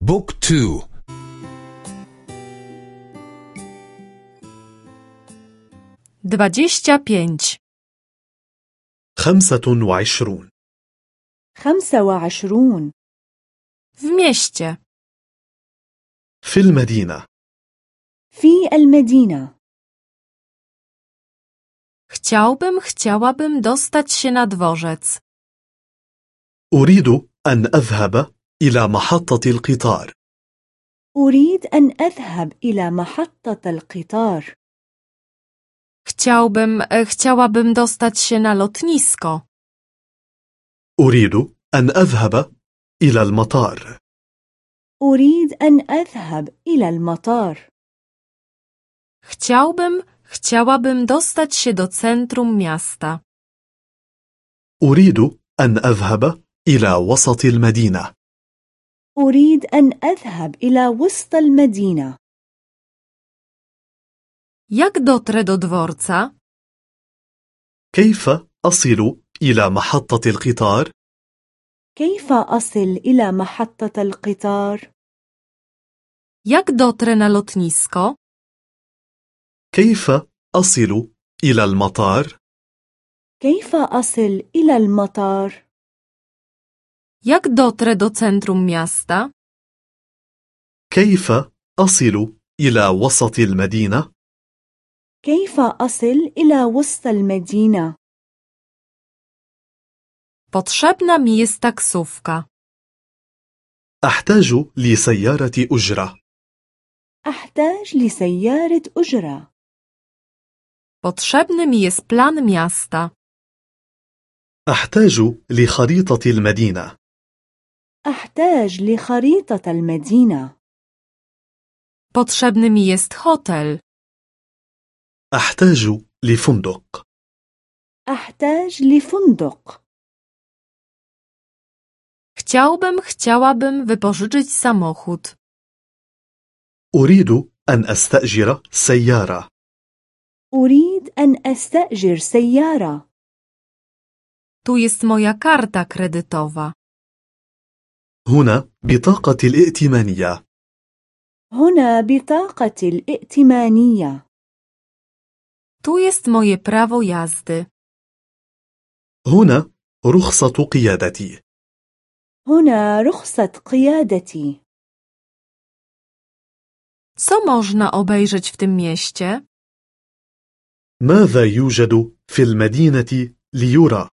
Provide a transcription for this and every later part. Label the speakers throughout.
Speaker 1: بوك تو
Speaker 2: dwadzieścia pięć,
Speaker 3: خمسة وعشرون
Speaker 4: خمسة وعشرون
Speaker 2: w mieście,
Speaker 3: في المدينة
Speaker 4: في المدينة
Speaker 2: chciałbym, chciałabym dostać się na dworzec.
Speaker 3: أريد أن أذهب إلى محطة القطار.
Speaker 4: أريد أن أذهب إلى محطة القطار.
Speaker 2: Chciałbym, e, chciałabym dostać się na lotnisko.
Speaker 3: أريد أن أذهب إلى المطار.
Speaker 4: أريد أن أذهب إلى المطار.
Speaker 2: Chciałbym, chciałabym dostać się do centrum miasta.
Speaker 3: أريد أن أذهب إلى وسط المدينة.
Speaker 4: أريد أن أذهب إلى وسط المدينة
Speaker 2: Jak dotrę do dworca?
Speaker 3: كيف أصل إلى محطة القطار؟
Speaker 4: كيف أصل إلى محطة القطار؟
Speaker 2: Jak dotrę na lotnisko?
Speaker 3: كيف أصل إلى المطار؟
Speaker 4: كيف أصل إلى المطار؟
Speaker 2: Jak dotrę do centrum miasta?
Speaker 3: كيف أصل إلى وسط المدينة؟
Speaker 4: كيف أصل إلى وسط المدينة؟
Speaker 2: Potrzebna mi jest taksówka.
Speaker 3: أحتاج لسيارة أجرة
Speaker 4: أحتاج لسيارة أجرة
Speaker 2: Potrzebny mi jest plan miasta.
Speaker 3: أحتاج لخريطة المدينة
Speaker 4: أحتاج لخريطة المدينة
Speaker 2: Potrzebny mi jest hotel.
Speaker 3: أحتاج لفندق
Speaker 4: أحتاج لفندق
Speaker 2: Chciałbym, chciałabym wypożyczyć samochód.
Speaker 3: أريد أن أستأجر سيارة
Speaker 4: أريد أن أستأجر سيارة
Speaker 2: Tu jest moja karta kredytowa.
Speaker 3: هنا بطاقة الائتمانية
Speaker 4: هنا بطاقة الائتمانية
Speaker 2: Tu jest moje prawo jazdy.
Speaker 3: هنا رخصة قيادتي
Speaker 4: هنا رخصة قيادتي
Speaker 2: Co można obejrzeć w tym mieście?
Speaker 3: ماذا يوجد في المدينة ليرى؟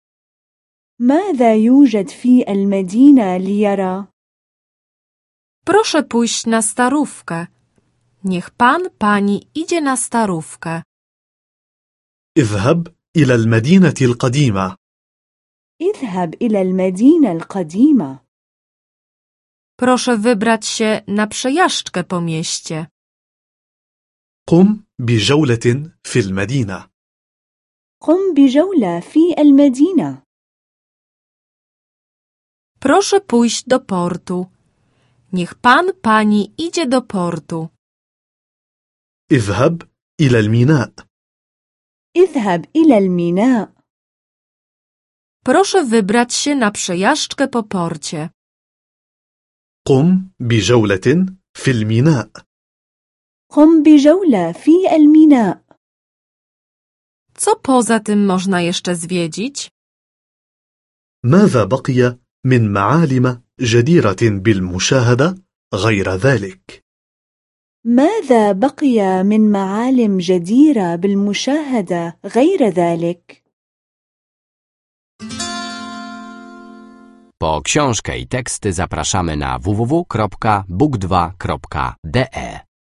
Speaker 4: ماذا يوجد في المدينة ليرى؟
Speaker 2: Proszę pójść na starówkę. Niech pan, pani idzie na starówkę.
Speaker 3: اذهب إلى المدينة القديمة
Speaker 4: اذهب إلى المدينة القديمة
Speaker 2: Proszę wybrać się na przejażdżkę po mieście.
Speaker 3: قم بجولة في المدينة
Speaker 4: قم بجولة في المدينة
Speaker 2: Proszę pójść do portu. Niech pan, pani idzie do portu.
Speaker 3: اذهب إلى الميناء
Speaker 4: اذهب إلى الميناء
Speaker 2: Proszę wybrać się na przejażdżkę po porcie.
Speaker 3: قم بجولة في الميناء
Speaker 4: قم بجولة في الميناء
Speaker 2: Co poza tym można jeszcze zwiedzić?
Speaker 3: ماذا بقي من معالم جديرة بالمشاهدة غير ذلك؟
Speaker 4: ماذا بقي من معالم جديرة بالمشاهدة غير ذلك؟
Speaker 1: Po książkę i teksty zapraszamy na www.book2.de